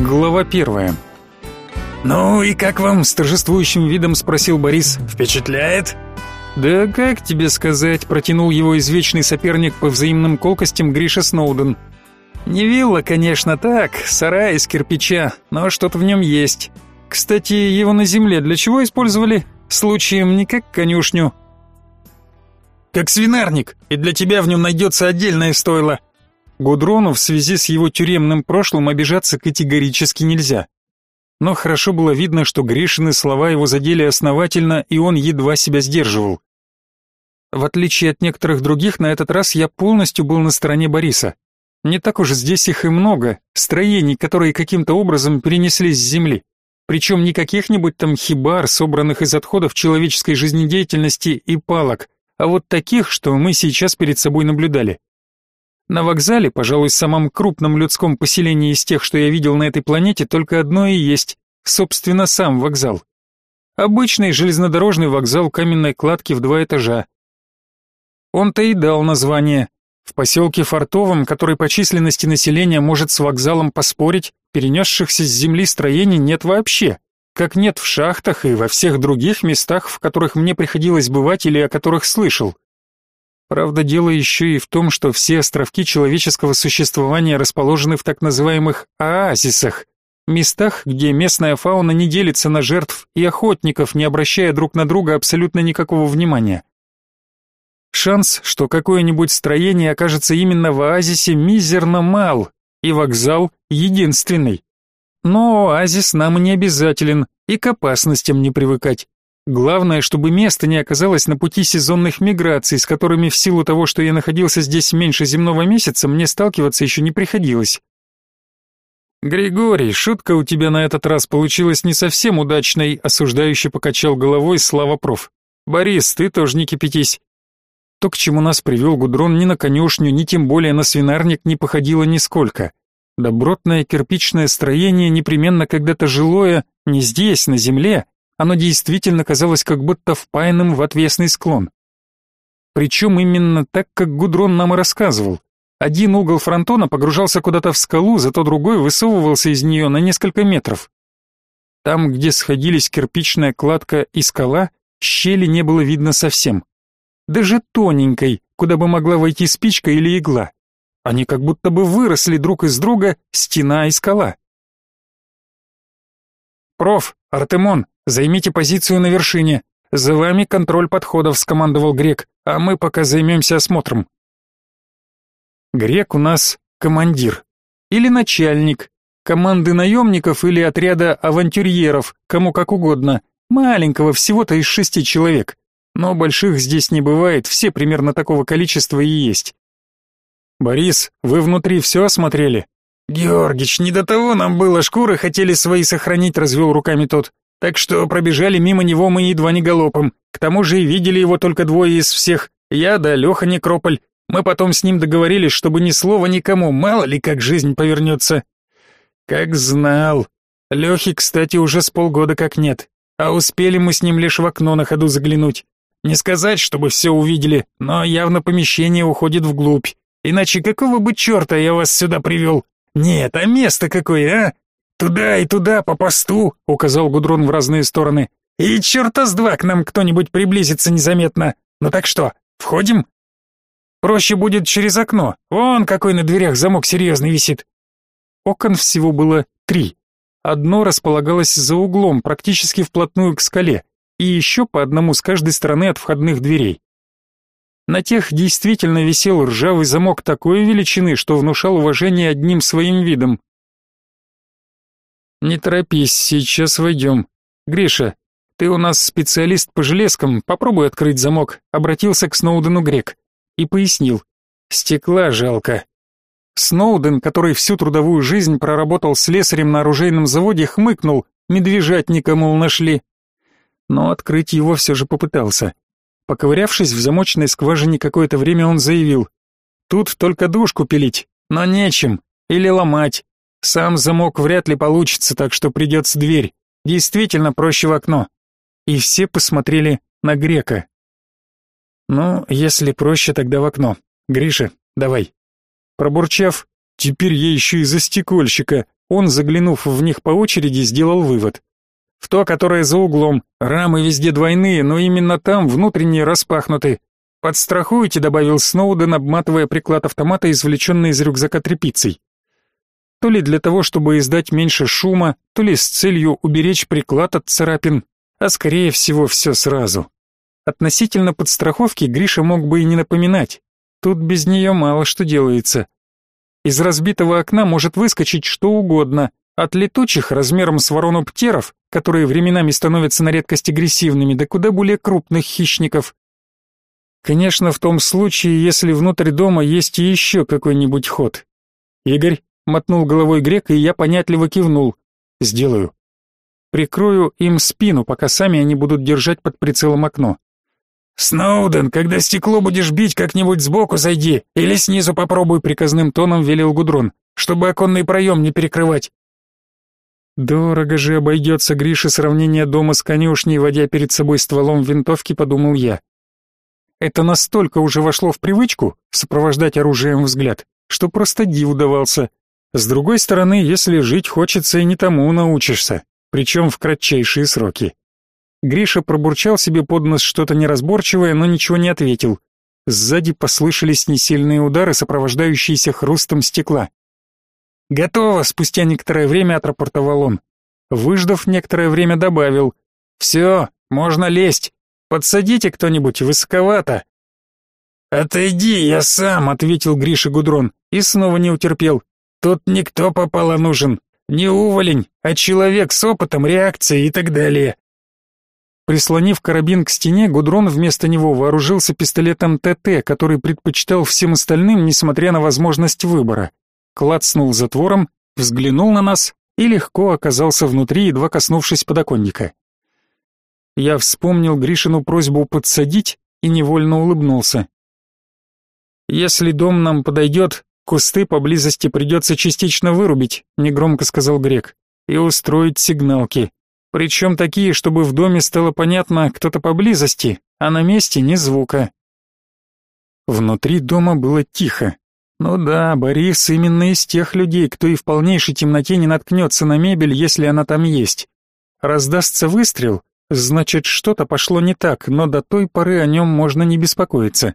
Глава первая. «Ну и как вам?» — с торжествующим видом спросил Борис. «Впечатляет?» «Да как тебе сказать?» — протянул его извечный соперник по взаимным колкостям Гриша Сноуден. «Не вилла, конечно, так, сарай из кирпича, но что-то в нем есть. Кстати, его на земле для чего использовали? Случаем не как конюшню». «Как свинарник, и для тебя в нем найдется отдельное стойло». Гудрону в связи с его тюремным прошлым обижаться категорически нельзя. Но хорошо было видно, что Гришины слова его задели основательно, и он едва себя сдерживал. В отличие от некоторых других, на этот раз я полностью был на стороне Бориса. Не так уж здесь их и много, строений, которые каким-то образом перенеслись с земли. Причем не каких-нибудь там хибар, собранных из отходов человеческой жизнедеятельности и палок, а вот таких, что мы сейчас перед собой наблюдали. На вокзале, пожалуй, самом крупном людском поселении из тех, что я видел на этой планете, только одно и есть, собственно, сам вокзал. Обычный железнодорожный вокзал каменной кладки в два этажа. Он-то и дал название. В поселке Фартовом, который по численности населения может с вокзалом поспорить, перенесшихся с земли строений нет вообще, как нет в шахтах и во всех других местах, в которых мне приходилось бывать или о которых слышал. Правда, дело еще и в том, что все островки человеческого существования расположены в так называемых оазисах, местах, где местная фауна не делится на жертв и охотников, не обращая друг на друга абсолютно никакого внимания. Шанс, что какое-нибудь строение окажется именно в оазисе, мизерно мал, и вокзал единственный. Но оазис нам не обязателен, и к опасностям не привыкать. Главное, чтобы место не оказалось на пути сезонных миграций, с которыми в силу того, что я находился здесь меньше земного месяца, мне сталкиваться еще не приходилось. Григорий, шутка у тебя на этот раз получилась не совсем удачной, осуждающе покачал головой Слава проф. Борис, ты тоже не кипятись. То, к чему нас привел Гудрон, ни на конюшню, ни тем более на свинарник не походило нисколько. Добротное кирпичное строение, непременно когда-то жилое, не здесь, на земле, оно действительно казалось как будто впаянным в отвесный склон. Причем именно так, как Гудрон нам и рассказывал. Один угол фронтона погружался куда-то в скалу, зато другой высовывался из нее на несколько метров. Там, где сходились кирпичная кладка и скала, щели не было видно совсем. Даже тоненькой, куда бы могла войти спичка или игла. Они как будто бы выросли друг из друга, стена и скала. «Проф, Артемон, Займите позицию на вершине. За вами контроль подходов, скомандовал Грек, а мы пока займемся осмотром. Грек у нас командир или начальник команды наемников или отряда авантюрьеров, кому как угодно, маленького всего-то из шести человек. Но больших здесь не бывает, все примерно такого количества и есть. Борис, вы внутри все осмотрели? Георгич, не до того нам было, шкуры хотели свои сохранить, развел руками тот. Так что пробежали мимо него мы едва не галопом. К тому же видели его только двое из всех. Я да Леха Некрополь. Мы потом с ним договорились, чтобы ни слова никому, мало ли как жизнь повернется. Как знал. Лехи, кстати, уже с полгода как нет. А успели мы с ним лишь в окно на ходу заглянуть. Не сказать, чтобы все увидели, но явно помещение уходит вглубь. Иначе какого бы черта я вас сюда привел? Нет, а место какое, а? «Туда и туда, по посту», — указал Гудрон в разные стороны. «И черта с два к нам кто-нибудь приблизится незаметно. Ну так что, входим?» «Проще будет через окно. Вон какой на дверях замок серьезный висит». Окон всего было три. Одно располагалось за углом, практически вплотную к скале, и еще по одному с каждой стороны от входных дверей. На тех действительно висел ржавый замок такой величины, что внушал уважение одним своим видом. Не торопись, сейчас войдем. Гриша, ты у нас специалист по железкам, попробуй открыть замок, обратился к Сноудену Грек и пояснил. Стекла жалко. Сноуден, который всю трудовую жизнь проработал слесарем на оружейном заводе, хмыкнул, медвежатника, мол, нашли. Но открыть его все же попытался. Поковырявшись в замочной скважине какое-то время, он заявил. Тут только душку пилить, но нечем, или ломать. Сам замок вряд ли получится, так что придется дверь. Действительно проще в окно. И все посмотрели на Грека. Ну, если проще, тогда в окно. Гриша, давай. Пробурчав, теперь я еще и за стекольщика, он, заглянув в них по очереди, сделал вывод. В то, которое за углом, рамы везде двойные, но именно там внутренние распахнуты. «Подстрахуйте», — добавил Сноуден, обматывая приклад автомата, извлеченный из рюкзака тряпицей. То ли для того, чтобы издать меньше шума, то ли с целью уберечь приклад от царапин, а скорее всего все сразу. Относительно подстраховки Гриша мог бы и не напоминать. Тут без нее мало что делается. Из разбитого окна может выскочить что угодно, от летучих размером с ворону птеров, которые временами становятся на редкость агрессивными, до куда более крупных хищников. Конечно, в том случае, если внутрь дома есть еще какой-нибудь ход. Игорь мотнул головой грек, и я понятливо кивнул. Сделаю. Прикрою им спину, пока сами они будут держать под прицелом окно. «Сноуден, когда стекло будешь бить, как-нибудь сбоку зайди, или снизу попробуй», приказным тоном велел Гудрон, «чтобы оконный проем не перекрывать». Дорого же обойдется Грише сравнение дома с конюшней, водя перед собой стволом винтовки, подумал я. Это настолько уже вошло в привычку сопровождать оружием взгляд, что просто диву давался. С другой стороны, если жить хочется, и не тому научишься, причем в кратчайшие сроки. Гриша пробурчал себе под нос что-то неразборчивое, но ничего не ответил. Сзади послышались несильные удары, сопровождающиеся хрустом стекла. «Готово!» — спустя некоторое время отрапортовал он. Выждав некоторое время добавил. «Все, можно лезть. Подсадите кто-нибудь, высоковато». «Отойди, я сам», — ответил Гриша Гудрон и снова не утерпел. «Тут никто попало нужен. Не уволень, а человек с опытом, реакцией и так далее. Прислонив карабин к стене, Гудрон вместо него вооружился пистолетом ТТ, который предпочитал всем остальным, несмотря на возможность выбора. Клацнул затвором, взглянул на нас и легко оказался внутри, едва коснувшись подоконника. Я вспомнил Гришину просьбу подсадить и невольно улыбнулся. «Если дом нам подойдет, кусты поблизости придется частично вырубить», — негромко сказал Грек, — «и устроить сигналки. Причем такие, чтобы в доме стало понятно, кто-то поблизости, а на месте ни звука. Внутри дома было тихо. Ну да, Борис именно из тех людей, кто и в полнейшей темноте не наткнется на мебель, если она там есть. Раздастся выстрел, значит, что-то пошло не так, но до той поры о нем можно не беспокоиться.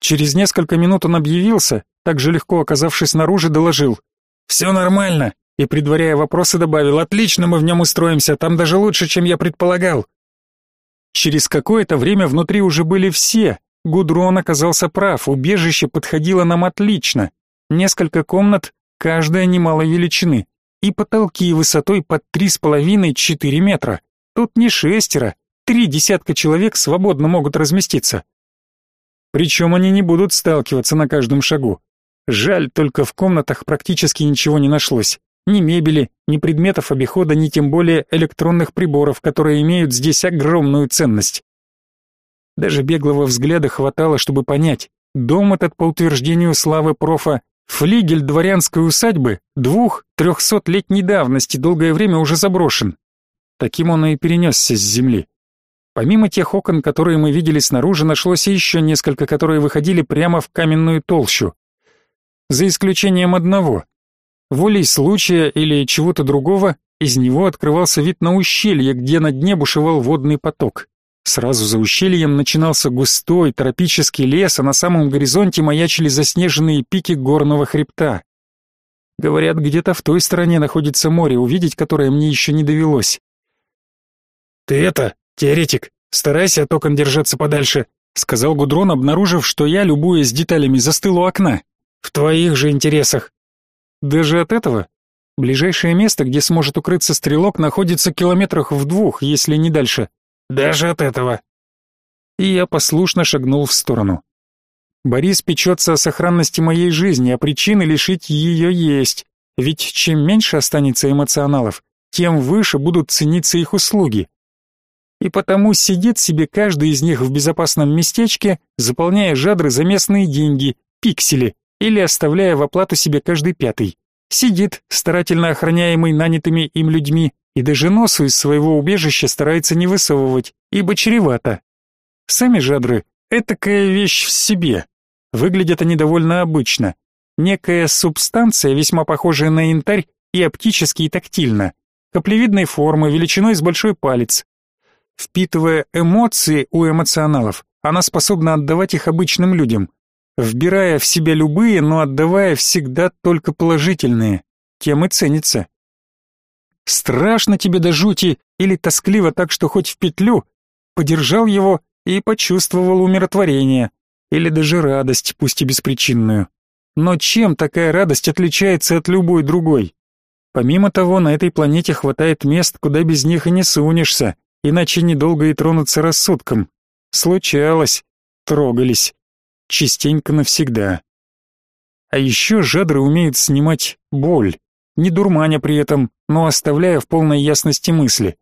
Через несколько минут он объявился, так же легко оказавшись снаружи, доложил. «Все нормально, и, предваряя вопросы, добавил, «Отлично мы в нем устроимся, там даже лучше, чем я предполагал». Через какое-то время внутри уже были все. Гудрон оказался прав, убежище подходило нам отлично. Несколько комнат, каждая немалой величины, и потолки высотой под три с половиной-четыре метра. Тут не шестеро, три десятка человек свободно могут разместиться. Причем они не будут сталкиваться на каждом шагу. Жаль, только в комнатах практически ничего не нашлось. Ни мебели, ни предметов обихода, ни тем более электронных приборов, которые имеют здесь огромную ценность. Даже беглого взгляда хватало, чтобы понять, дом этот, по утверждению славы профа, флигель дворянской усадьбы двух-трехсотлетней давности, долгое время уже заброшен. Таким он и перенесся с земли. Помимо тех окон, которые мы видели снаружи, нашлось еще несколько, которые выходили прямо в каменную толщу. За исключением одного — Волей случая или чего-то другого из него открывался вид на ущелье, где на дне бушевал водный поток. Сразу за ущельем начинался густой тропический лес, а на самом горизонте маячили заснеженные пики горного хребта. Говорят, где-то в той стороне находится море, увидеть которое мне еще не довелось. «Ты это, теоретик, старайся от окон держаться подальше», сказал Гудрон, обнаружив, что я, любуясь деталями, застыл у окна. «В твоих же интересах. Даже от этого ближайшее место, где сможет укрыться стрелок, находится километрах в двух, если не дальше. Даже от этого. И я послушно шагнул в сторону. Борис печется о сохранности моей жизни, а причины лишить ее есть. Ведь чем меньше останется эмоционалов, тем выше будут цениться их услуги. И потому сидит себе каждый из них в безопасном местечке, заполняя жадры за местные деньги, пиксели, или оставляя в оплату себе каждый пятый. Сидит, старательно охраняемый нанятыми им людьми, и даже носу из своего убежища старается не высовывать, ибо чревато. Сами жадры — этакая вещь в себе. Выглядят они довольно обычно. Некая субстанция, весьма похожая на янтарь, и оптически, и тактильно. Каплевидной формы, величиной с большой палец. Впитывая эмоции у эмоционалов, она способна отдавать их обычным людям, вбирая в себя любые, но отдавая всегда только положительные. Тем и ценится. Страшно тебе до жути или тоскливо так, что хоть в петлю, подержал его и почувствовал умиротворение, или даже радость, пусть и беспричинную. Но чем такая радость отличается от любой другой? Помимо того, на этой планете хватает мест, куда без них и не сунешься, иначе недолго и тронуться рассудком. Случалось, трогались. Частенько навсегда. А еще жадры умеют снимать боль, не дурманя при этом, но оставляя в полной ясности мысли.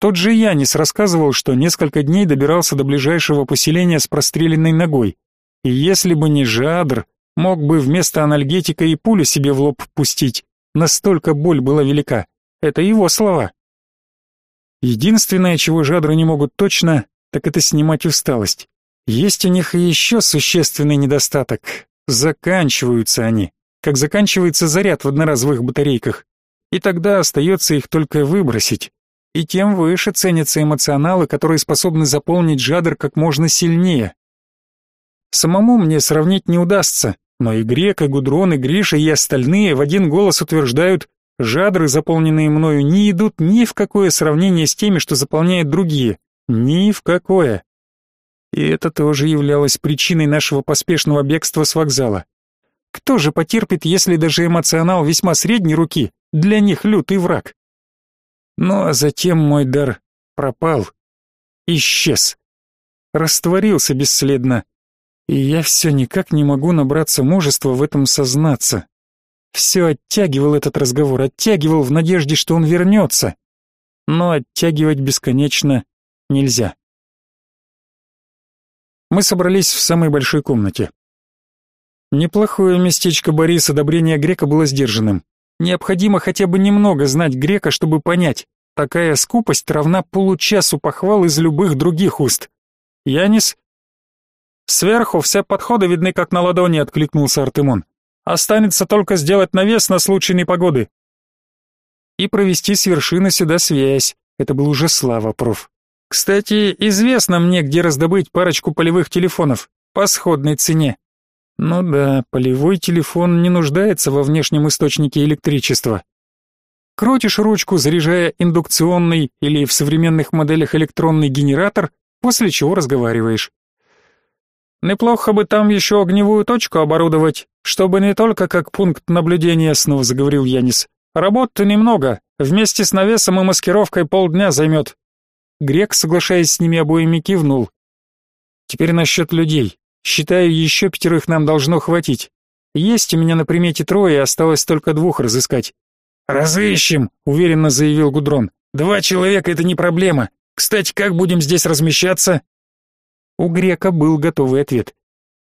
Тот же Янис рассказывал, что несколько дней добирался до ближайшего поселения с простреленной ногой. И если бы не жадр, мог бы вместо анальгетика и пулю себе в лоб пустить. Настолько боль была велика. Это его слова. Единственное, чего жадры не могут точно, так это снимать усталость. Есть у них и еще существенный недостаток. Заканчиваются они, как заканчивается заряд в одноразовых батарейках. И тогда остается их только выбросить. И тем выше ценятся эмоционалы, которые способны заполнить жадр как можно сильнее. Самому мне сравнить не удастся, но и Грек, и Гудрон, и Гриша, и остальные в один голос утверждают, жадры, заполненные мною, не идут ни в какое сравнение с теми, что заполняют другие. Ни в какое. И это тоже являлось причиной нашего поспешного бегства с вокзала. Кто же потерпит, если даже эмоционал весьма средней руки, для них лютый враг? Ну а затем мой дар пропал, исчез, растворился бесследно, и я все никак не могу набраться мужества в этом сознаться. Все оттягивал этот разговор, оттягивал в надежде, что он вернется. Но оттягивать бесконечно нельзя. Мы собрались в самой большой комнате. Неплохое местечко Бориса, одобрение грека было сдержанным. Необходимо хотя бы немного знать грека, чтобы понять, такая скупость равна получасу похвал из любых других уст. Янис? Сверху все подходы видны как на ладони, откликнулся Артемон. Останется только сделать навес на случай непогоды. И провести с вершины сюда связь. Это был уже слава, проф. Кстати, известно мне, где раздобыть парочку полевых телефонов по сходной цене. Ну да, полевой телефон не нуждается во внешнем источнике электричества. Крутишь ручку, заряжая индукционный или в современных моделях электронный генератор, после чего разговариваешь. Неплохо бы там еще огневую точку оборудовать, чтобы не только как пункт наблюдения, снова заговорил Янис. Работы немного, вместе с навесом и маскировкой полдня займет. Грек, соглашаясь с ними обоими, кивнул. Теперь насчет людей. Считаю, еще пятерых нам должно хватить. Есть у меня на примете трое, осталось только двух разыскать. Разыщем, уверенно заявил Гудрон. Два человека это не проблема. Кстати, как будем здесь размещаться? У Грека был готовый ответ.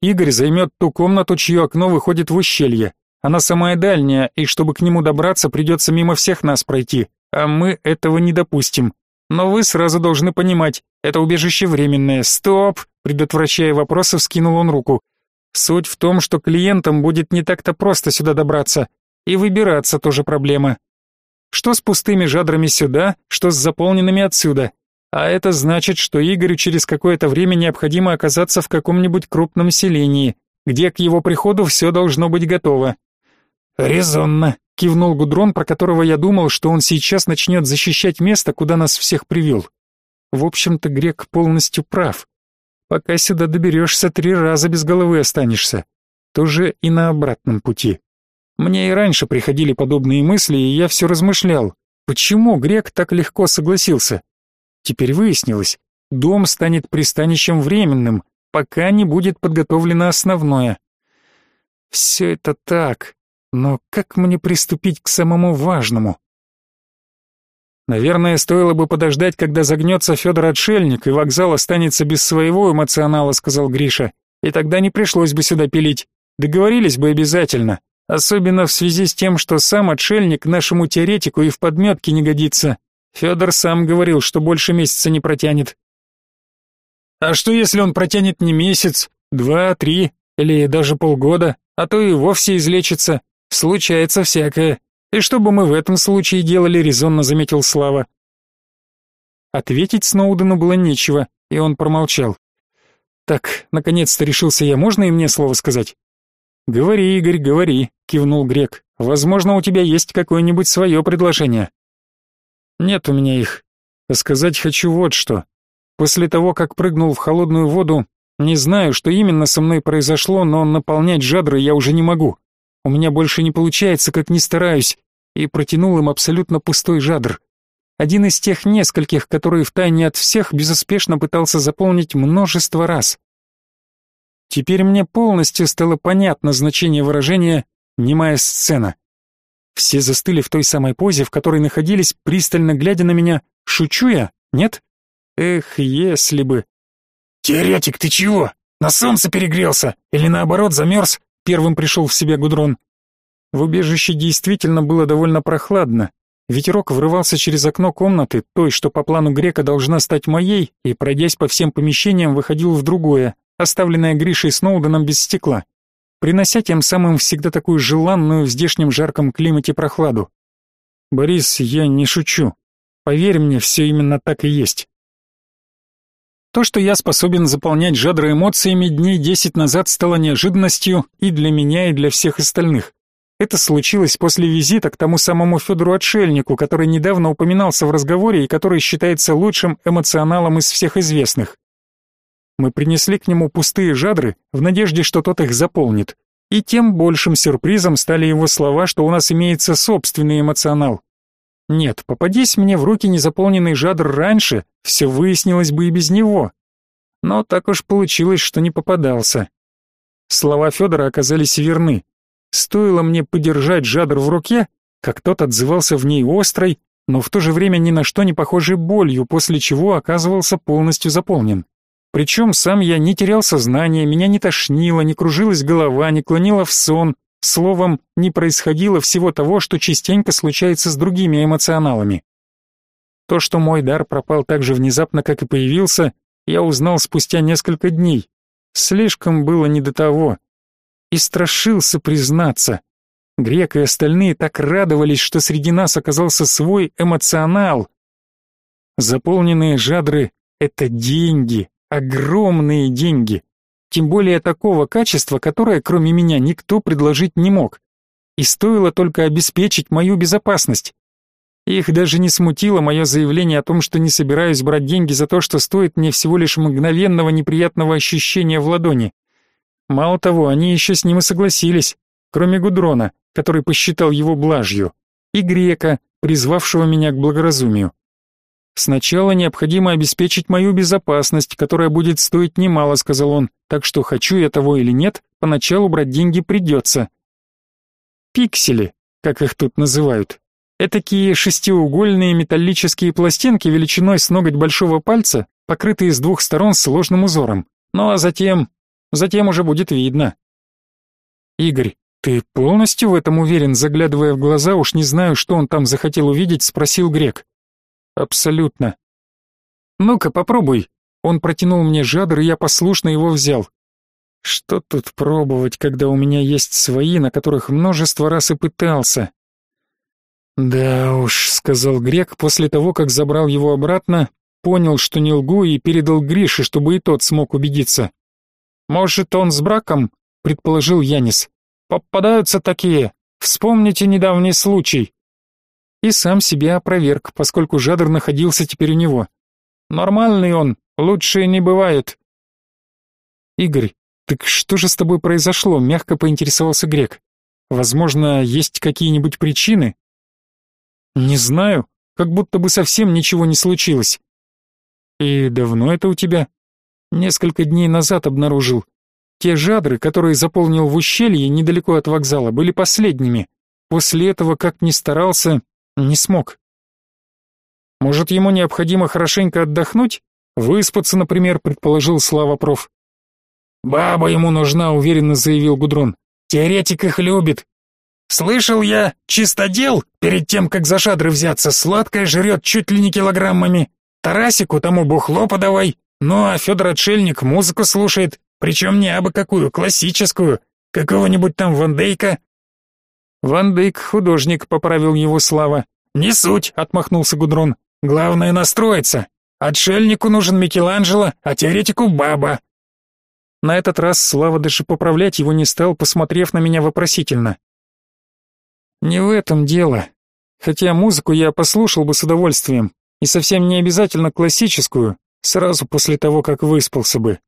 Игорь займет ту комнату, чье окно выходит в ущелье. Она самая дальняя, и чтобы к нему добраться, придется мимо всех нас пройти, а мы этого не допустим. Но вы сразу должны понимать, это убежище временное. Стоп! Предотвращая вопросы, вскинул он руку. Суть в том, что клиентам будет не так-то просто сюда добраться. И выбираться тоже проблема. Что с пустыми жадрами сюда, что с заполненными отсюда. А это значит, что Игорю через какое-то время необходимо оказаться в каком-нибудь крупном селении, где к его приходу все должно быть готово. Резонно кивнул Гудрон, про которого я думал, что он сейчас начнет защищать место, куда нас всех привел. В общем-то, Грек полностью прав. Пока сюда доберешься, три раза без головы останешься. Тоже и на обратном пути. Мне и раньше приходили подобные мысли, и я все размышлял, почему Грек так легко согласился. Теперь выяснилось, дом станет пристанищем временным, пока не будет подготовлено основное. Все это так, но как мне приступить к самому важному? Наверное, стоило бы подождать, когда загнется Федор Отшельник, и вокзал останется без своего эмоционала, сказал Гриша. И тогда не пришлось бы сюда пилить. Договорились бы обязательно. Особенно в связи с тем, что сам отшельник нашему теоретику и в подметке не годится. Федор сам говорил, что больше месяца не протянет. А что если он протянет не месяц, два, три или даже полгода, а то и вовсе излечится? Случается всякое. И что бы мы в этом случае делали, резонно заметил Слава. Ответить Сноудену было нечего, и он промолчал. Так, наконец-то решился я, можно и мне слово сказать? Говори, Игорь, говори, кивнул Грек. Возможно, у тебя есть какое-нибудь свое предложение. Нет у меня их. А сказать хочу вот что. После того, как прыгнул в холодную воду, не знаю, что именно со мной произошло, но наполнять жадры я уже не могу. У меня больше не получается, как ни стараюсь, и протянул им абсолютно пустой жадр. Один из тех нескольких, которые втайне от всех безуспешно пытался заполнить множество раз. Теперь мне полностью стало понятно значение выражения «немая сцена». Все застыли в той самой позе, в которой находились, пристально глядя на меня. Шучу я? Нет? Эх, если бы... «Теоретик, ты чего? На солнце перегрелся? Или наоборот замерз?» Первым пришел в себя Гудрон. В убежище действительно было довольно прохладно. Ветерок врывался через окно комнаты, той, что по плану Грека должна стать моей, и, пройдясь по всем помещениям, выходил в другое, оставленное Гришей Сноуденом без стекла, принося тем самым всегда такую желанную в здешнем жарком климате прохладу. Борис, я не шучу. Поверь мне, все именно так и есть. То, что я способен заполнять жадры эмоциями дней десять назад стало неожиданностью и для меня, и для всех остальных. Это случилось после визита к тому самому Федору-отшельнику, который недавно упоминался в разговоре и который считается лучшим эмоционалом из всех известных. Мы принесли к нему пустые жадры в надежде, что тот их заполнит. И тем большим сюрпризом стали его слова, что у нас имеется собственный эмоционал. Нет, попадись мне в руки незаполненный жадр раньше, все выяснилось бы и без него. Но так уж получилось, что не попадался. Слова Федора оказались верны. Стоило мне подержать жадр в руке, как тот отзывался в ней острой, но в то же время ни на что не похожей болью, после чего оказывался полностью заполнен. Причем сам я не терял сознание, меня не тошнило, не кружилась голова, не клонило в сон, Словом, не происходило всего того, что частенько случается с другими эмоционалами. То, что мой дар пропал так же внезапно, как и появился, я узнал спустя несколько дней. Слишком было не до того. И страшился признаться. Грек и остальные так радовались, что среди нас оказался свой эмоционал. Заполненные жадры — это деньги, огромные деньги тем более такого качества, которое кроме меня никто предложить не мог. И стоило только обеспечить мою безопасность. Их даже не смутило мое заявление о том, что не собираюсь брать деньги за то, что стоит мне всего лишь мгновенного неприятного ощущения в ладони. Мало того, они еще с ним и согласились, кроме Гудрона, который посчитал его блажью, и Грека, призвавшего меня к благоразумию. Сначала необходимо обеспечить мою безопасность, которая будет стоить немало, сказал он. Так что хочу я того или нет, поначалу брать деньги придется. Пиксели, как их тут называют. Этакие шестиугольные металлические пластинки величиной с ноготь большого пальца, покрытые с двух сторон сложным узором. Ну а затем... Затем уже будет видно. Игорь, ты полностью в этом уверен, заглядывая в глаза, уж не знаю, что он там захотел увидеть, спросил Грек. Абсолютно. Ну-ка, попробуй. Он протянул мне жадр, и я послушно его взял. Что тут пробовать, когда у меня есть свои, на которых множество раз и пытался? Да уж, сказал Грек после того, как забрал его обратно, понял, что не лгу и передал Грише, чтобы и тот смог убедиться. Может, он с браком, предположил Янис. Попадаются такие. Вспомните недавний случай и сам себя опроверг, поскольку Жадр находился теперь у него. Нормальный он, лучше не бывает. Игорь, так что же с тобой произошло? мягко поинтересовался Грек. Возможно, есть какие-нибудь причины? Не знаю, как будто бы совсем ничего не случилось. И давно это у тебя? Несколько дней назад обнаружил. Те жадры, которые заполнил в ущелье недалеко от вокзала, были последними. После этого, как ни старался, не смог. Может, ему необходимо хорошенько отдохнуть? Выспаться, например, предположил Слава проф. Баба ему нужна, уверенно заявил Гудрон. Теоретик их любит. Слышал я, чистодел, перед тем, как за шадры взяться, сладкое жрет чуть ли не килограммами. Тарасику тому бухло подавай. Ну, а Федор Отшельник музыку слушает, причем не абы какую, классическую. Какого-нибудь там Вандейка. Ван Дейк художник, поправил его Слава. Не суть, отмахнулся Гудрон. Главное настроиться. Отшельнику нужен Микеланджело, а теоретику баба. На этот раз Слава даже поправлять его не стал, посмотрев на меня вопросительно. Не в этом дело. Хотя музыку я послушал бы с удовольствием, и совсем не обязательно классическую, сразу после того, как выспался бы.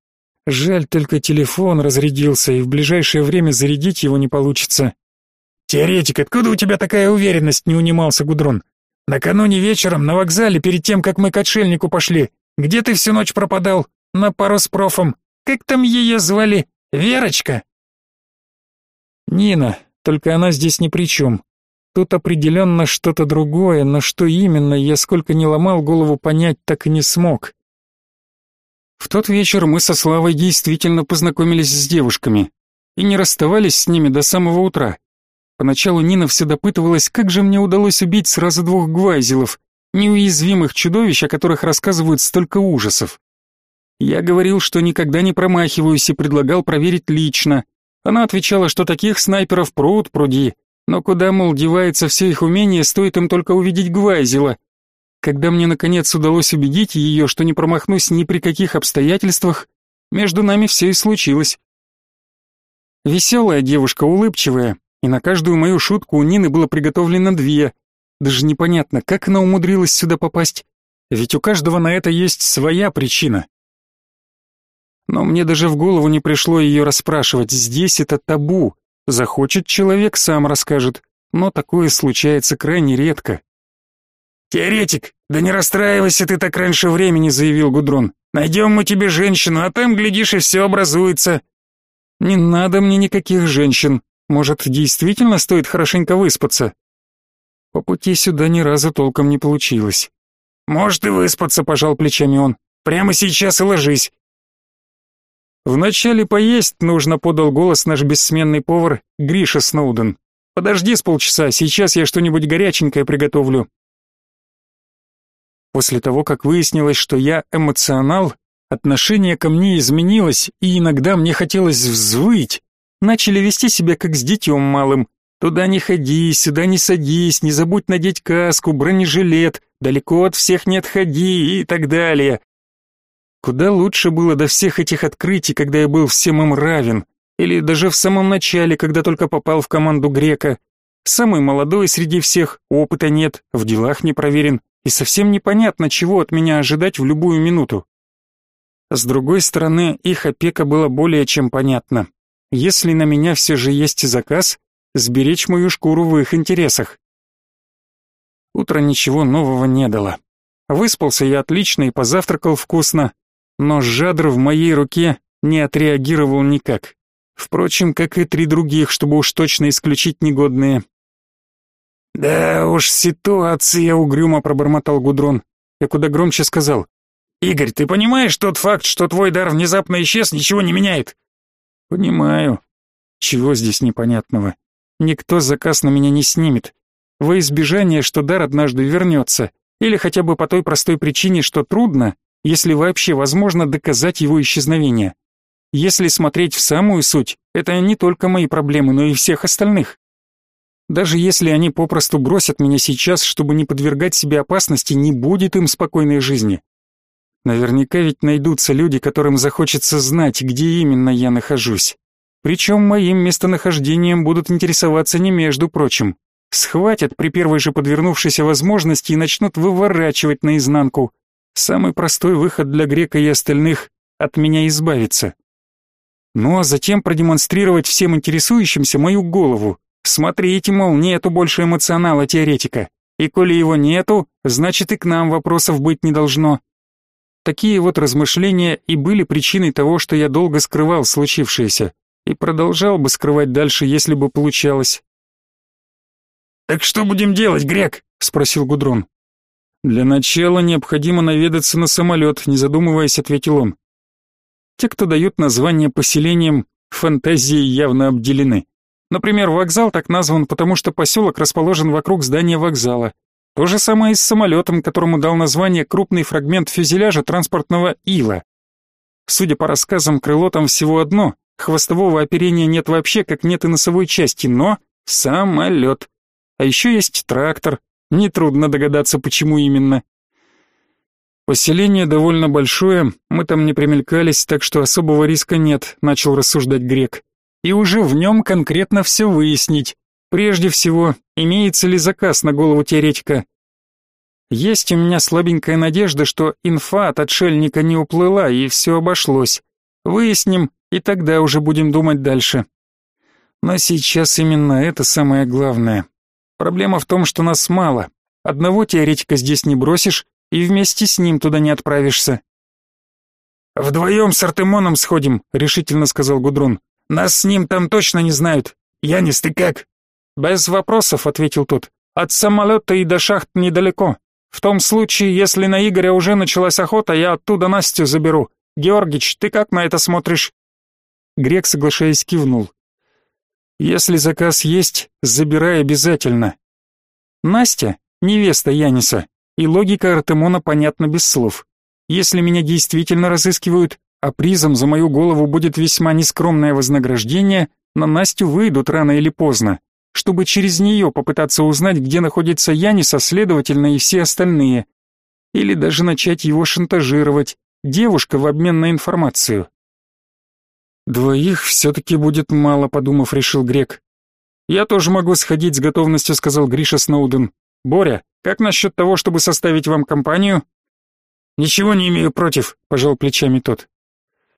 Жаль, только телефон разрядился, и в ближайшее время зарядить его не получится. «Теоретик, откуда у тебя такая уверенность?» — не унимался Гудрон. «Накануне вечером на вокзале, перед тем, как мы к отшельнику пошли, где ты всю ночь пропадал? На пару с профом. Как там ее звали? Верочка?» «Нина, только она здесь ни при чем. Тут определенно что-то другое, но что именно, я сколько не ломал голову понять, так и не смог. В тот вечер мы со Славой действительно познакомились с девушками и не расставались с ними до самого утра. Поначалу Нина все допытывалась, как же мне удалось убить сразу двух гвайзелов, неуязвимых чудовищ, о которых рассказывают столько ужасов. Я говорил, что никогда не промахиваюсь и предлагал проверить лично. Она отвечала, что таких снайперов пруд пруди, но куда, мол, девается все их умение, стоит им только увидеть гвайзела. Когда мне, наконец, удалось убедить ее, что не промахнусь ни при каких обстоятельствах, между нами все и случилось. Веселая девушка, улыбчивая, и на каждую мою шутку у Нины было приготовлено две. Даже непонятно, как она умудрилась сюда попасть. Ведь у каждого на это есть своя причина. Но мне даже в голову не пришло ее расспрашивать, здесь это табу. Захочет человек, сам расскажет, но такое случается крайне редко. «Теоретик, да не расстраивайся ты так раньше времени», — заявил Гудрон. «Найдем мы тебе женщину, а там, глядишь, и все образуется». «Не надо мне никаких женщин. Может, действительно стоит хорошенько выспаться? По пути сюда ни разу толком не получилось. Может и выспаться, пожал плечами он. Прямо сейчас и ложись. Вначале поесть нужно, подал голос наш бессменный повар Гриша Сноуден. Подожди с полчаса, сейчас я что-нибудь горяченькое приготовлю. После того, как выяснилось, что я эмоционал, отношение ко мне изменилось, и иногда мне хотелось взвыть, начали вести себя как с детем малым. Туда не ходи, сюда не садись, не забудь надеть каску, бронежилет, далеко от всех не отходи и так далее. Куда лучше было до всех этих открытий, когда я был всем им равен, или даже в самом начале, когда только попал в команду Грека. Самый молодой среди всех, опыта нет, в делах не проверен, и совсем непонятно, чего от меня ожидать в любую минуту. С другой стороны, их опека была более чем понятна. Если на меня все же есть заказ, сберечь мою шкуру в их интересах. Утро ничего нового не дало. Выспался я отлично и позавтракал вкусно, но жадр в моей руке не отреагировал никак. Впрочем, как и три других, чтобы уж точно исключить негодные. «Да уж ситуация», — угрюмо пробормотал Гудрон. Я куда громче сказал. «Игорь, ты понимаешь, тот факт, что твой дар внезапно исчез, ничего не меняет? Понимаю. Чего здесь непонятного? Никто заказ на меня не снимет. Во избежание, что дар однажды вернется. Или хотя бы по той простой причине, что трудно, если вообще возможно доказать его исчезновение. Если смотреть в самую суть, это не только мои проблемы, но и всех остальных. Даже если они попросту бросят меня сейчас, чтобы не подвергать себе опасности, не будет им спокойной жизни. Наверняка ведь найдутся люди, которым захочется знать, где именно я нахожусь. Причем моим местонахождением будут интересоваться не между прочим. Схватят при первой же подвернувшейся возможности и начнут выворачивать наизнанку. Самый простой выход для грека и остальных — от меня избавиться. Ну а затем продемонстрировать всем интересующимся мою голову. Смотрите, мол, нету больше эмоционала теоретика. И коли его нету, значит и к нам вопросов быть не должно. Такие вот размышления и были причиной того, что я долго скрывал случившееся, и продолжал бы скрывать дальше, если бы получалось. «Так что будем делать, Грек?» — спросил Гудрон. «Для начала необходимо наведаться на самолет», — не задумываясь, ответил он. Те, кто дают название поселениям, фантазией явно обделены. Например, вокзал так назван, потому что поселок расположен вокруг здания вокзала. То же самое и с самолетом, которому дал название крупный фрагмент фюзеляжа транспортного ила. Судя по рассказам, крыло там всего одно, хвостового оперения нет вообще, как нет и носовой части, но Самолет. А еще есть трактор. Нетрудно догадаться, почему именно. Поселение довольно большое, мы там не примелькались, так что особого риска нет, начал рассуждать грек. И уже в нем конкретно все выяснить. Прежде всего, имеется ли заказ на голову теоретика? Есть у меня слабенькая надежда, что инфа от отшельника не уплыла и все обошлось. Выясним, и тогда уже будем думать дальше. Но сейчас именно это самое главное. Проблема в том, что нас мало. Одного теоретика здесь не бросишь, и вместе с ним туда не отправишься. «Вдвоем с Артемоном сходим», — решительно сказал Гудрун. «Нас с ним там точно не знают. Янис, ты как?» «Без вопросов», — ответил тот. «От самолета и до шахт недалеко. В том случае, если на Игоря уже началась охота, я оттуда Настю заберу. Георгич, ты как на это смотришь?» Грек, соглашаясь, кивнул. «Если заказ есть, забирай обязательно». Настя — невеста Яниса, и логика Артемона понятна без слов. Если меня действительно разыскивают, а призом за мою голову будет весьма нескромное вознаграждение, на Настю выйдут рано или поздно, чтобы через нее попытаться узнать, где находится Янис, а следовательно и все остальные. Или даже начать его шантажировать, девушка в обмен на информацию. «Двоих все-таки будет мало», — подумав, решил Грек. «Я тоже могу сходить с готовностью», — сказал Гриша Сноуден. «Боря, как насчет того, чтобы составить вам компанию?» «Ничего не имею против», — пожал плечами тот.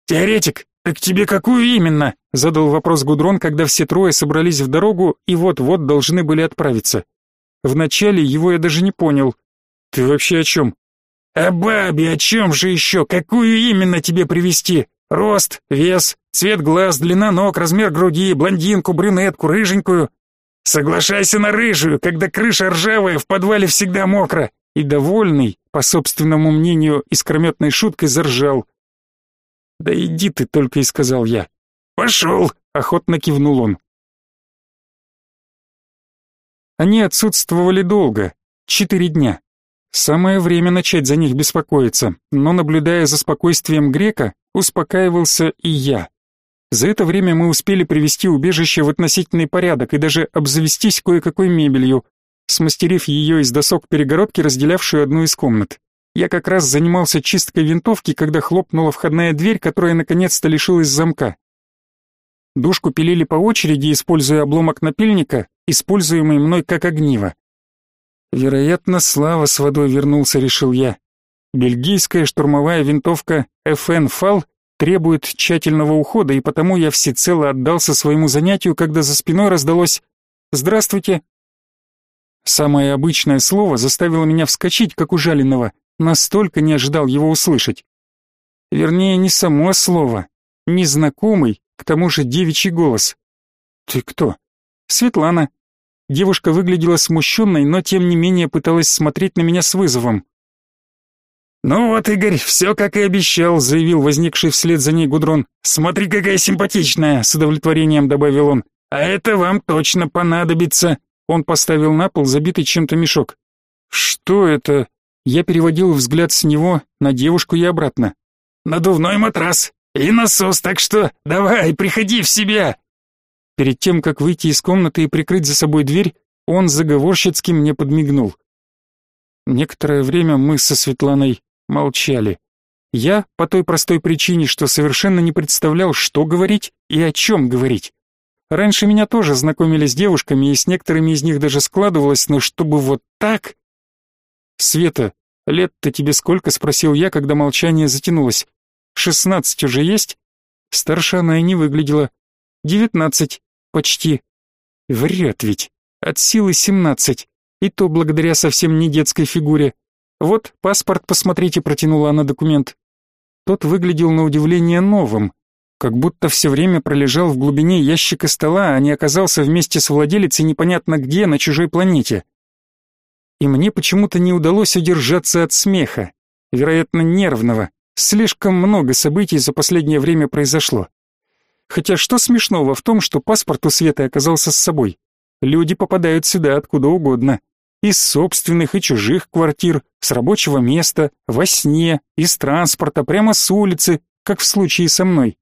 «Теоретик, так тебе какую именно?» — задал вопрос Гудрон, когда все трое собрались в дорогу и вот-вот должны были отправиться. Вначале его я даже не понял. «Ты вообще о чем?» «О бабе, о чем же еще? Какую именно тебе привести? Рост, вес, цвет глаз, длина ног, размер груди, блондинку, брюнетку, рыженькую?» Соглашайся на рыжую, когда крыша ржавая, в подвале всегда мокро. И довольный, по собственному мнению, искрометной шуткой заржал. Да иди ты только и сказал я. Пошел, охотно кивнул он. Они отсутствовали долго, четыре дня. Самое время начать за них беспокоиться, но наблюдая за спокойствием грека, успокаивался и я. За это время мы успели привести убежище в относительный порядок и даже обзавестись кое-какой мебелью, смастерив ее из досок перегородки, разделявшую одну из комнат. Я как раз занимался чисткой винтовки, когда хлопнула входная дверь, которая наконец-то лишилась замка. Душку пилили по очереди, используя обломок напильника, используемый мной как огниво. Вероятно, Слава с водой вернулся, решил я. Бельгийская штурмовая винтовка FN FAL требует тщательного ухода, и потому я всецело отдался своему занятию, когда за спиной раздалось «Здравствуйте». Самое обычное слово заставило меня вскочить, как ужаленного, настолько не ожидал его услышать. Вернее, не само слово, незнакомый, к тому же девичий голос. «Ты кто?» «Светлана». Девушка выглядела смущенной, но тем не менее пыталась смотреть на меня с вызовом. «Ну вот, Игорь, все как и обещал», — заявил возникший вслед за ней Гудрон. «Смотри, какая симпатичная», — с удовлетворением добавил он. «А это вам точно понадобится». Он поставил на пол забитый чем-то мешок. «Что это?» Я переводил взгляд с него на девушку и обратно. «Надувной матрас и насос, так что давай, приходи в себя!» Перед тем, как выйти из комнаты и прикрыть за собой дверь, он заговорщицки мне подмигнул. Некоторое время мы со Светланой молчали. Я по той простой причине, что совершенно не представлял, что говорить и о чем говорить. Раньше меня тоже знакомили с девушками, и с некоторыми из них даже складывалось, но чтобы вот так... «Света, лет-то тебе сколько?» — спросил я, когда молчание затянулось. «Шестнадцать уже есть?» Старше она и не выглядела. «Девятнадцать. Почти. Вряд ведь. От силы семнадцать. И то благодаря совсем не детской фигуре. «Вот, паспорт, посмотрите», — протянула она документ. Тот выглядел на удивление новым, как будто все время пролежал в глубине ящика стола, а не оказался вместе с владелицей непонятно где, на чужой планете. И мне почему-то не удалось удержаться от смеха, вероятно, нервного. Слишком много событий за последнее время произошло. Хотя что смешного в том, что паспорт у Светы оказался с собой? Люди попадают сюда откуда угодно из собственных и чужих квартир, с рабочего места, во сне, из транспорта, прямо с улицы, как в случае со мной.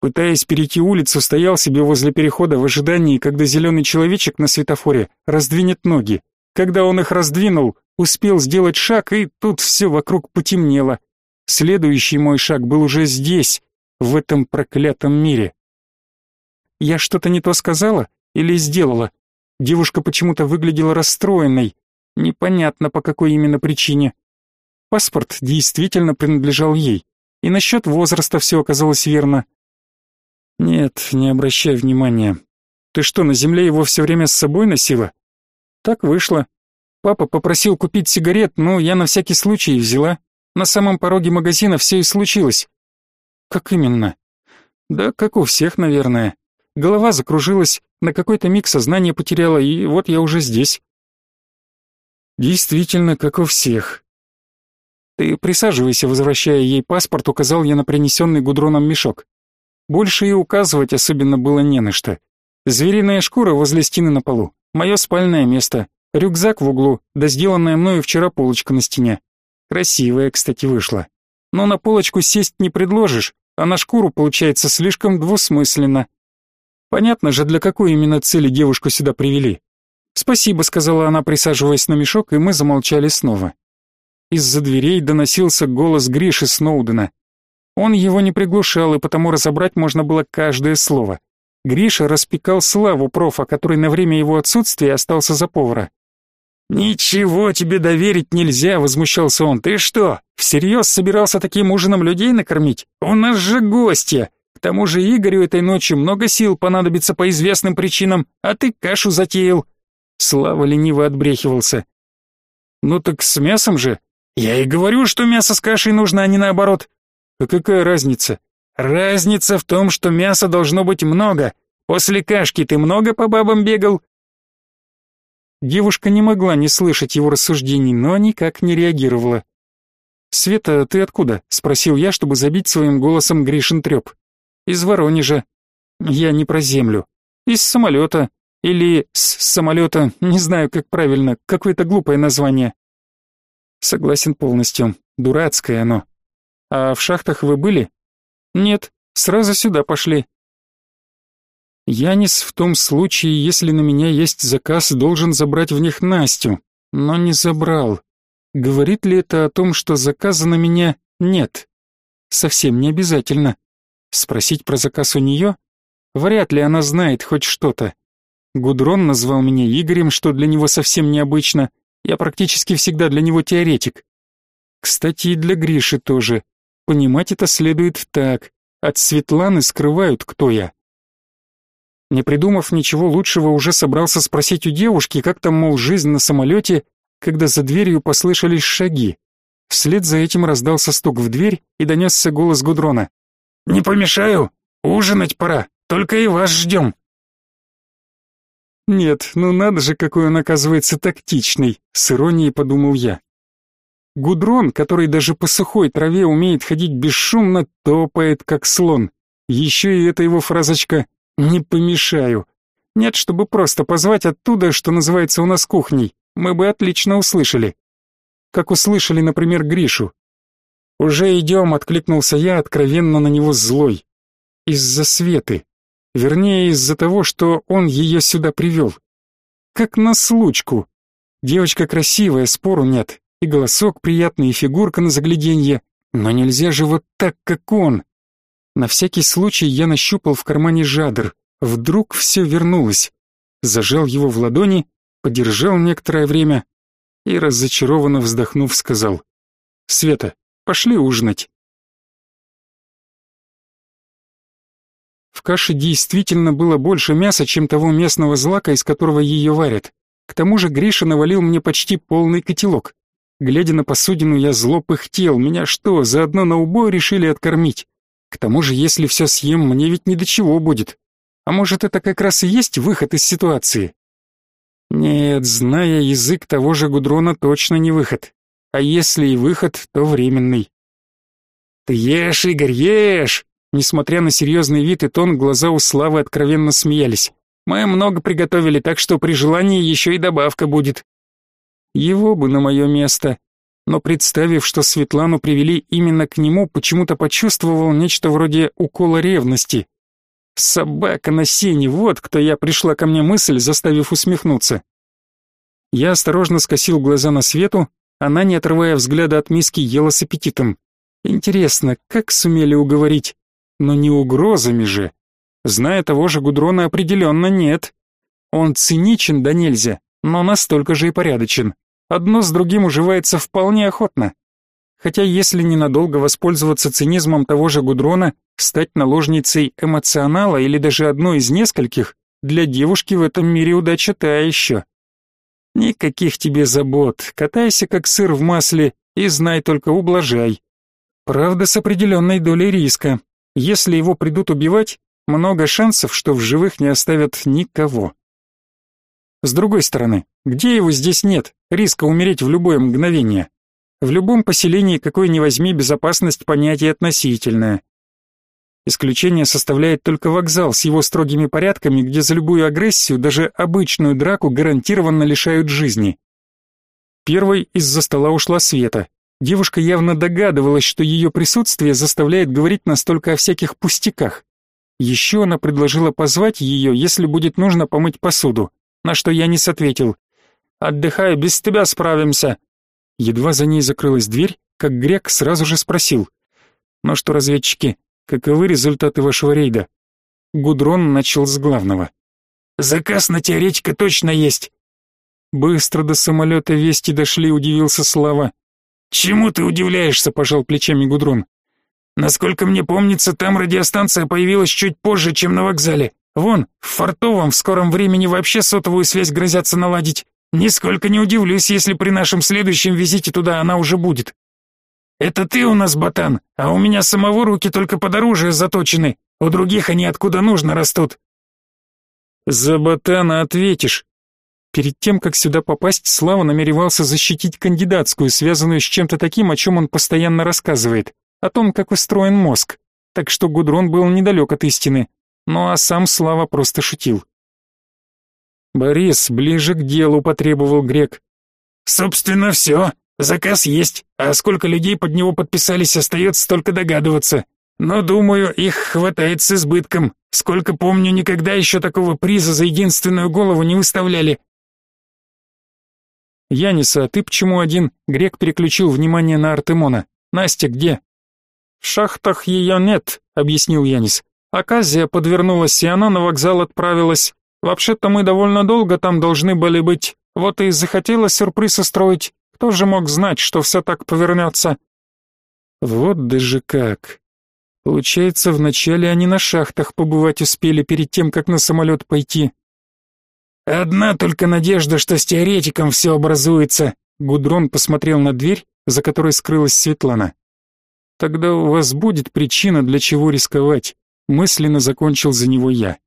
Пытаясь перейти улицу, стоял себе возле перехода в ожидании, когда зеленый человечек на светофоре раздвинет ноги. Когда он их раздвинул, успел сделать шаг, и тут все вокруг потемнело. Следующий мой шаг был уже здесь, в этом проклятом мире. Я что-то не то сказала или сделала? Девушка почему-то выглядела расстроенной. Непонятно, по какой именно причине. Паспорт действительно принадлежал ей. И насчет возраста все оказалось верно. Нет, не обращай внимания. Ты что, на земле его все время с собой носила? Так вышло. Папа попросил купить сигарет, но я на всякий случай взяла. На самом пороге магазина все и случилось. Как именно? Да, как у всех, наверное. Голова закружилась, на какой-то миг сознание потеряла, и вот я уже здесь. Действительно, как у всех. Ты присаживайся, возвращая ей паспорт, указал я на принесенный гудроном мешок. Больше и указывать особенно было не на что. Звериная шкура возле стены на полу, мое спальное место, рюкзак в углу, да сделанная мною вчера полочка на стене. Красивая, кстати, вышла. Но на полочку сесть не предложишь, а на шкуру получается слишком двусмысленно. Понятно же, для какой именно цели девушку сюда привели. «Спасибо», — сказала она, присаживаясь на мешок, и мы замолчали снова. Из-за дверей доносился голос Гриши Сноудена. Он его не приглушал, и потому разобрать можно было каждое слово. Гриша распекал славу профа, который на время его отсутствия остался за повара. «Ничего тебе доверить нельзя», — возмущался он. «Ты что, всерьез собирался таким ужином людей накормить? У нас же гостья. К тому же Игорю этой ночью много сил понадобится по известным причинам, а ты кашу затеял». Слава лениво отбрехивался. «Ну так с мясом же. Я и говорю, что мясо с кашей нужно, а не наоборот. А какая разница? Разница в том, что мяса должно быть много. После кашки ты много по бабам бегал? Девушка не могла не слышать его рассуждений, но никак не реагировала. «Света, ты откуда?» — спросил я, чтобы забить своим голосом Гришин треп. «Из Воронежа. Я не про землю. Из самолета. Или с самолета, не знаю, как правильно, какое-то глупое название». Согласен полностью. Дурацкое оно. А в шахтах вы были? Нет, сразу сюда пошли. Янис в том случае, если на меня есть заказ, должен забрать в них Настю, но не забрал. Говорит ли это о том, что заказа на меня нет? Совсем не обязательно. Спросить про заказ у нее? Вряд ли она знает хоть что-то. Гудрон назвал меня Игорем, что для него совсем необычно. Я практически всегда для него теоретик. Кстати, и для Гриши тоже. Понимать это следует так. От Светланы скрывают, кто я. Не придумав ничего лучшего, уже собрался спросить у девушки, как там, мол, жизнь на самолете, когда за дверью послышались шаги. Вслед за этим раздался стук в дверь и донесся голос Гудрона. «Не помешаю? Ужинать пора, только и вас ждем». «Нет, ну надо же, какой он оказывается тактичный», — с иронией подумал я. Гудрон, который даже по сухой траве умеет ходить бесшумно, топает как слон. Еще и эта его фразочка «не помешаю». Нет, чтобы просто позвать оттуда, что называется у нас кухней, мы бы отлично услышали. Как услышали, например, Гришу. «Уже идем», — откликнулся я, откровенно на него злой. Из-за Светы. Вернее, из-за того, что он ее сюда привел. Как на случку. Девочка красивая, спору нет и голосок приятный, и фигурка на загляденье, но нельзя же вот так, как он. На всякий случай я нащупал в кармане жадр, вдруг все вернулось. Зажал его в ладони, подержал некоторое время и, разочарованно вздохнув, сказал «Света, пошли ужинать». В каше действительно было больше мяса, чем того местного злака, из которого ее варят. К тому же Гриша навалил мне почти полный котелок. Глядя на посудину, я зло пыхтел. Меня что, заодно на убой решили откормить? К тому же, если все съем, мне ведь ни до чего будет. А может, это как раз и есть выход из ситуации? Нет, зная язык того же Гудрона, точно не выход. А если и выход, то временный. «Ты ешь, Игорь, ешь!» Несмотря на серьезный вид и тон, глаза у Славы откровенно смеялись. «Мы много приготовили, так что при желании еще и добавка будет. Его бы на мое место. но представив, что Светлану привели именно к нему, почему-то почувствовал нечто вроде укола ревности. Собака на сене, вот кто я пришла ко мне мысль, заставив усмехнуться. Я осторожно скосил глаза на Свету, она, не отрывая взгляда от миски, ела с аппетитом. Интересно, как сумели уговорить? Но не угрозами же. Зная того же Гудрона определенно нет. Он циничен да нельзя, но настолько же и порядочен. Одно с другим уживается вполне охотно. Хотя если ненадолго воспользоваться цинизмом того же Гудрона, стать наложницей эмоционала или даже одной из нескольких, для девушки в этом мире удача та еще. Никаких тебе забот, катайся как сыр в масле и знай только ублажай. Правда, с определенной долей риска. Если его придут убивать, много шансов, что в живых не оставят никого. С другой стороны, где его здесь нет, риска умереть в любое мгновение. В любом поселении, какой ни возьми, безопасность понятие относительное. Исключение составляет только вокзал с его строгими порядками, где за любую агрессию, даже обычную драку, гарантированно лишают жизни. Первой из-за стола ушла Света. Девушка явно догадывалась, что ее присутствие заставляет говорить настолько о всяких пустяках. Еще она предложила позвать ее, если будет нужно помыть посуду, на что я не ответил. «Отдыхай, без тебя справимся». Едва за ней закрылась дверь, как Грек сразу же спросил. «Ну что, разведчики, Каковы результаты вашего рейда? Гудрон начал с главного. Заказ на теоретика точно есть. Быстро до самолета вести дошли, удивился Слава. Чему ты удивляешься, пожал плечами Гудрон. Насколько мне помнится, там радиостанция появилась чуть позже, чем на вокзале. Вон, в Фартовом в скором времени вообще сотовую связь грозятся наладить. Нисколько не удивлюсь, если при нашем следующем визите туда она уже будет. Это ты у нас ботан, а у меня самого руки только под оружие заточены. У других они откуда нужно растут. За ботана ответишь. Перед тем, как сюда попасть, Слава намеревался защитить кандидатскую, связанную с чем-то таким, о чем он постоянно рассказывает, о том, как устроен мозг. Так что Гудрон был недалек от истины. Ну а сам Слава просто шутил. Борис ближе к делу потребовал грек. Собственно, все. Заказ есть, а сколько людей под него подписались, остается только догадываться. Но, думаю, их хватает с избытком. Сколько помню, никогда еще такого приза за единственную голову не выставляли. Яниса, а ты почему один? Грек переключил внимание на Артемона. Настя где? В шахтах ее нет, объяснил Янис. Оказия подвернулась, и она на вокзал отправилась. Вообще-то мы довольно долго там должны были быть. Вот и захотела сюрприз устроить. Кто же мог знать, что все так повернется? Вот даже как. Получается, вначале они на шахтах побывать успели перед тем, как на самолет пойти. Одна только надежда, что с теоретиком все образуется. Гудрон посмотрел на дверь, за которой скрылась Светлана. Тогда у вас будет причина, для чего рисковать, мысленно закончил за него я.